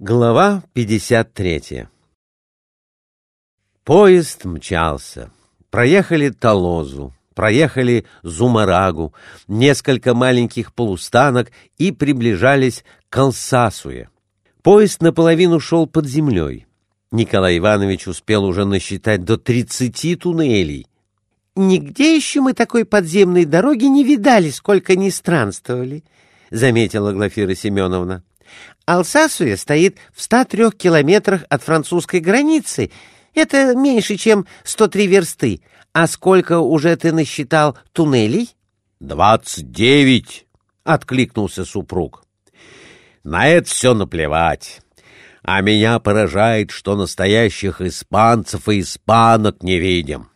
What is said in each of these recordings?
Глава 53 Поезд мчался. Проехали Толозу, проехали Зумарагу, несколько маленьких полустанок и приближались к Алсасуе. Поезд наполовину шел под землей. Николай Иванович успел уже насчитать до тридцати туннелей. «Нигде еще мы такой подземной дороги не видали, сколько ни странствовали», — заметила Глафира Семеновна. Алсасуя стоит в 103 километрах от французской границы. Это меньше, чем 103 версты. А сколько уже ты насчитал туннелей? «Двадцать девять!» — откликнулся супруг. «На это все наплевать. А меня поражает, что настоящих испанцев и испанок не видим.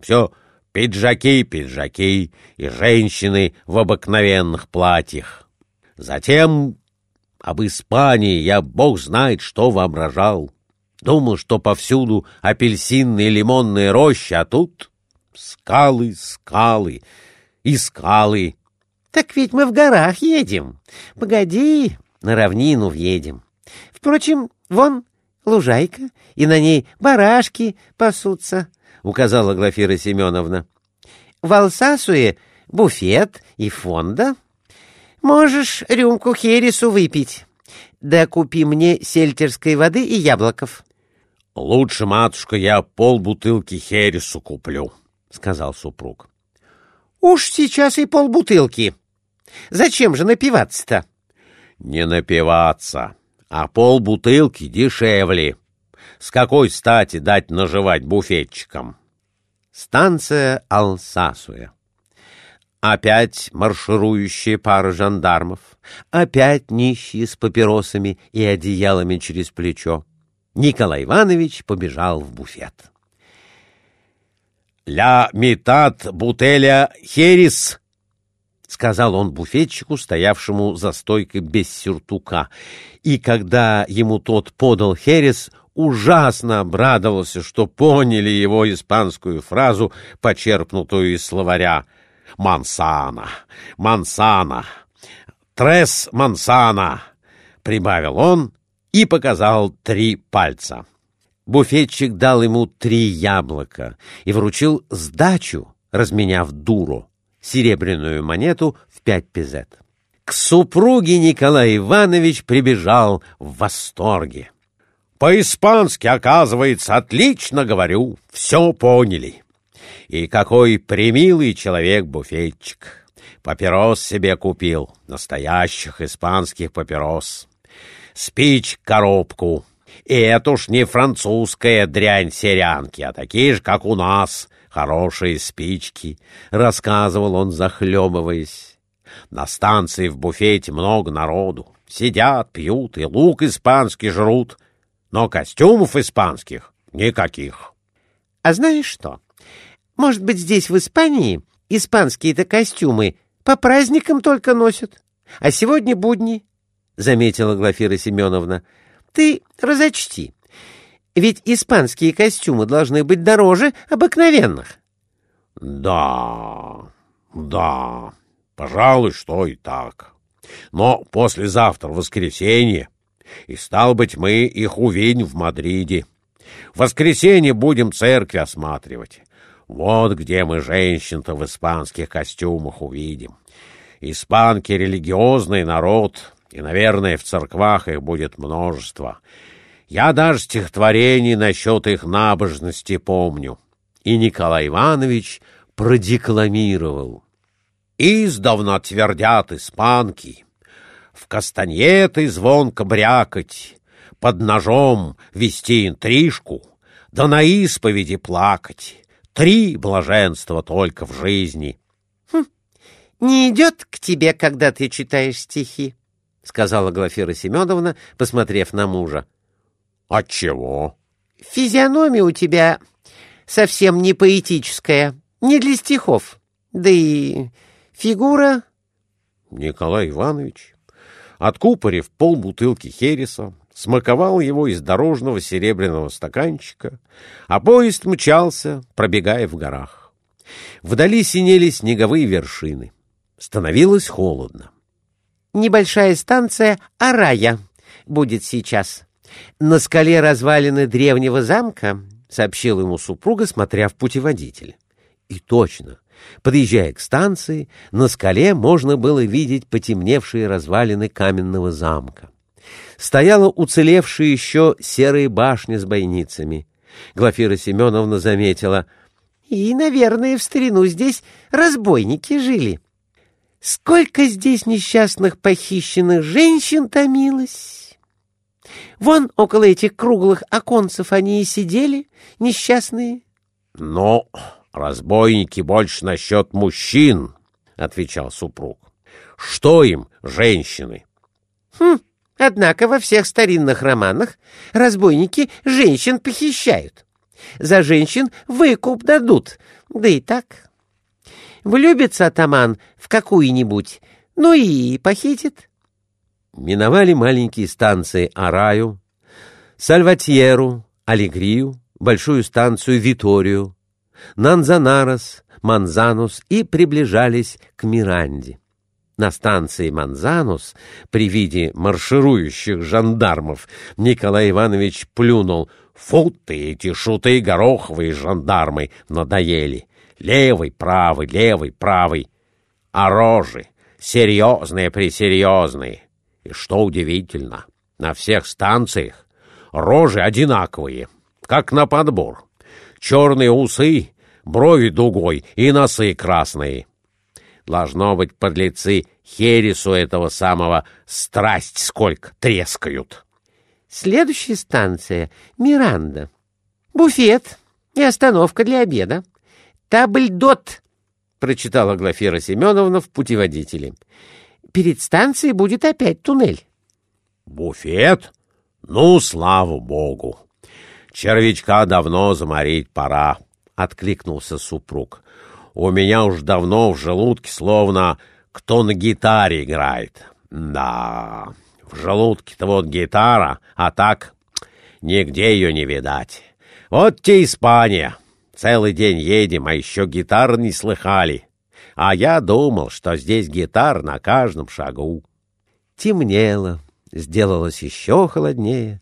Все пиджаки, пиджаки и женщины в обыкновенных платьях. Затем об Испании я бог знает что воображал. Думал, что повсюду апельсинные лимонные рощи, а тут скалы, скалы и скалы. Так ведь мы в горах едем. Погоди, на равнину въедем. Впрочем, вон лужайка, и на ней барашки пасутся, — указала Глафира Семеновна. В Алсасуе буфет и фонда — Можешь рюмку хересу выпить. Да купи мне сельтерской воды и яблоков. — Лучше, матушка, я полбутылки хересу куплю, — сказал супруг. — Уж сейчас и полбутылки. Зачем же напиваться-то? — Не напиваться, а полбутылки дешевле. С какой стати дать наживать буфетчикам? Станция Алсасуя. Опять марширующие пары жандармов, опять нищие с папиросами и одеялами через плечо. Николай Иванович побежал в буфет. «Ля метат бутеля херис!» — сказал он буфетчику, стоявшему за стойкой без сюртука. И когда ему тот подал херес, ужасно обрадовался, что поняли его испанскую фразу, почерпнутую из словаря — Мансана, Мансана, Трес Мансана, прибавил он и показал три пальца. Буфетчик дал ему три яблока и вручил сдачу, разменяв дуру, серебряную монету в пять пезет. К супруге Николай Иванович прибежал в восторге. «По-испански, оказывается, отлично говорю, все поняли». И какой примилый человек-буфетчик. Папирос себе купил, настоящих испанских папирос. Спич коробку. И это уж не французская дрянь-серянки, а такие же, как у нас, хорошие спички, — рассказывал он, захлебываясь. На станции в буфете много народу. Сидят, пьют и лук испанский жрут. Но костюмов испанских никаких. — А знаешь что? Может быть, здесь, в Испании, испанские-то костюмы по праздникам только носят, а сегодня будни, — заметила Глафира Семеновна. — Ты разочти, ведь испанские костюмы должны быть дороже обыкновенных. — Да, да, пожалуй, что и так. Но послезавтра воскресенье, и, стал быть, мы их увидим в Мадриде. В воскресенье будем церкви осматривать. Вот где мы женщин-то в испанских костюмах увидим. Испанки — религиозный народ, и, наверное, в церквах их будет множество. Я даже стихотворений насчет их набожности помню. И Николай Иванович продекламировал. «Издавна твердят испанки, в кастаньеты звонко брякать, под ножом вести интрижку, да на исповеди плакать». Три блаженства только в жизни. Хм, не идет к тебе, когда ты читаешь стихи, — сказала Глафира Семеновна, посмотрев на мужа. — Отчего? — Физиономия у тебя совсем не поэтическая, не для стихов. Да и фигура... Николай Иванович, откупорив полбутылки хереса, смаковал его из дорожного серебряного стаканчика, а поезд мчался, пробегая в горах. Вдали синели снеговые вершины. Становилось холодно. «Небольшая станция Арая. будет сейчас. На скале развалины древнего замка, — сообщил ему супруга, смотря в путеводитель. И точно, подъезжая к станции, на скале можно было видеть потемневшие развалины каменного замка. Стояла уцелевшая еще серая башня с бойницами. Глафира Семеновна заметила. И, наверное, в старину здесь разбойники жили. Сколько здесь несчастных похищенных женщин томилось! Вон около этих круглых оконцев они и сидели, несчастные. — Но разбойники больше насчет мужчин, — отвечал супруг. — Что им, женщины? — Хм, однако во всех старинных романах разбойники женщин похищают. За женщин выкуп дадут, да и так. Влюбится атаман в какую-нибудь, ну и похитит. Миновали маленькие станции Араю, Сальватьеру, Алегрию, большую станцию Виторию, Нанзанарос, Манзанус и приближались к Миранде. На станции Манзанус при виде марширующих жандармов Николай Иванович плюнул. «Фу ты, эти шуты гороховые жандармы надоели! Левый, правый, левый, правый! А рожи серьезные-пресерьезные! И что удивительно, на всех станциях рожи одинаковые, как на подбор. Черные усы, брови дугой и носы красные. Должно быть, подлецы Хересу этого самого страсть сколько трескают. Следующая станция — Миранда. Буфет и остановка для обеда. Табльдот, — прочитала Глафира Семеновна в путеводителе. Перед станцией будет опять туннель. Буфет? Ну, слава богу! Червячка давно заморить пора, — откликнулся супруг. У меня уж давно в желудке словно кто на гитаре играет. Да, в желудке-то вот гитара, а так нигде ее не видать. Вот те Испания. Целый день едем, а еще гитар не слыхали. А я думал, что здесь гитар на каждом шагу. Темнело, сделалось еще холоднее.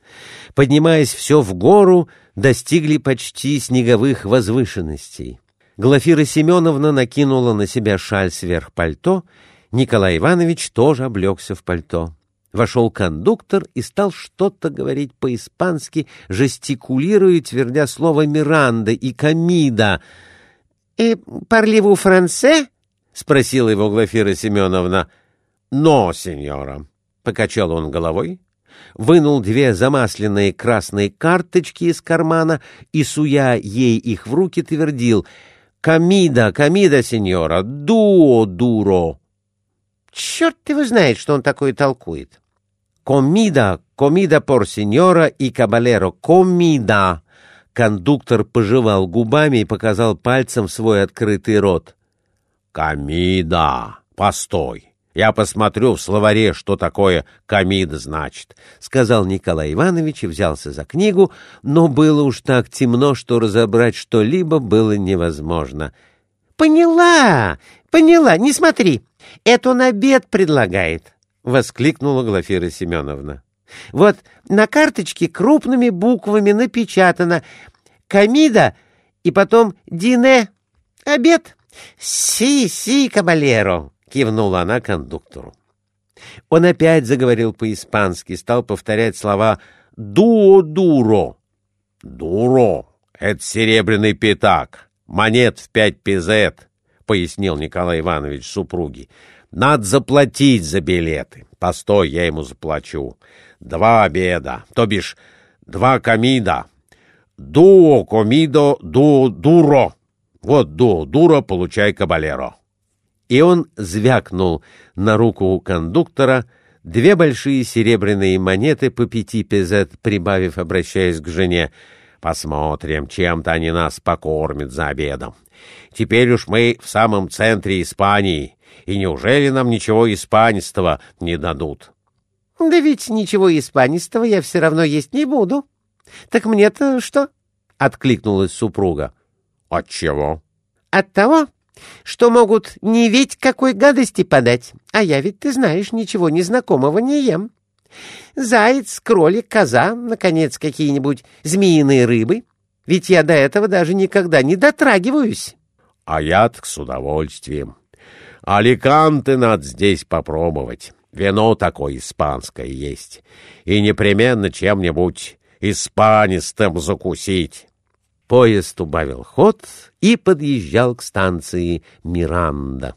Поднимаясь все в гору, достигли почти снеговых возвышенностей. Глафира Семеновна накинула на себя шаль сверх пальто, Николай Иванович тоже облегся в пальто. Вошел кондуктор и стал что-то говорить по-испански, жестикулируя, твердя слово «Миранда» и «Камида». «И парливу франце?» — спросила его Глафира Семеновна. «Но, сеньора», — покачал он головой, вынул две замасленные красные карточки из кармана и, суя ей их в руки, твердил — «Камида, камида, сеньора, дуо, дуро». Черт его знает, что он такое толкует. «Комида, комида пор сеньора и кабалеро, комида». Кондуктор пожевал губами и показал пальцем свой открытый рот. «Камида, постой, я посмотрю в словаре, что такое комида значит», — сказал Николай Иванович и взялся за книгу, но было уж так темно, что разобрать что-либо было невозможно. «Поняла, поняла, не смотри, это он обед предлагает», — воскликнула Глафира Семеновна. «Вот на карточке крупными буквами напечатано «Комида» и потом «Дине» — обед. «Си, си, кабалеро», — кивнула она кондуктору. Он опять заговорил по-испански, стал повторять слова «дуо-дуро». «Дуро — это серебряный пятак, монет в пять пизет», — пояснил Николай Иванович супруги. «Надо заплатить за билеты. Постой, я ему заплачу. Два обеда, то бишь два комида. Дуо комидо, дуо дуро. Вот дуо дуро, получай кабалеро» и он звякнул на руку кондуктора две большие серебряные монеты по пяти пезет, прибавив, обращаясь к жене, «Посмотрим, чем-то они нас покормят за обедом. Теперь уж мы в самом центре Испании, и неужели нам ничего испанистого не дадут?» «Да ведь ничего испанистого я все равно есть не буду. Так мне-то что?» — откликнулась супруга. «Отчего?» «От того, что могут не ведь какой гадости подать, а я ведь, ты знаешь, ничего незнакомого не ем. Заяц, кролик, коза, наконец, какие-нибудь змеиные рыбы. Ведь я до этого даже никогда не дотрагиваюсь. А я с удовольствием. Аликанты надо здесь попробовать. Вино такое испанское есть. И непременно чем-нибудь испанистым закусить. Поезд убавил ход и подъезжал к станции Миранда.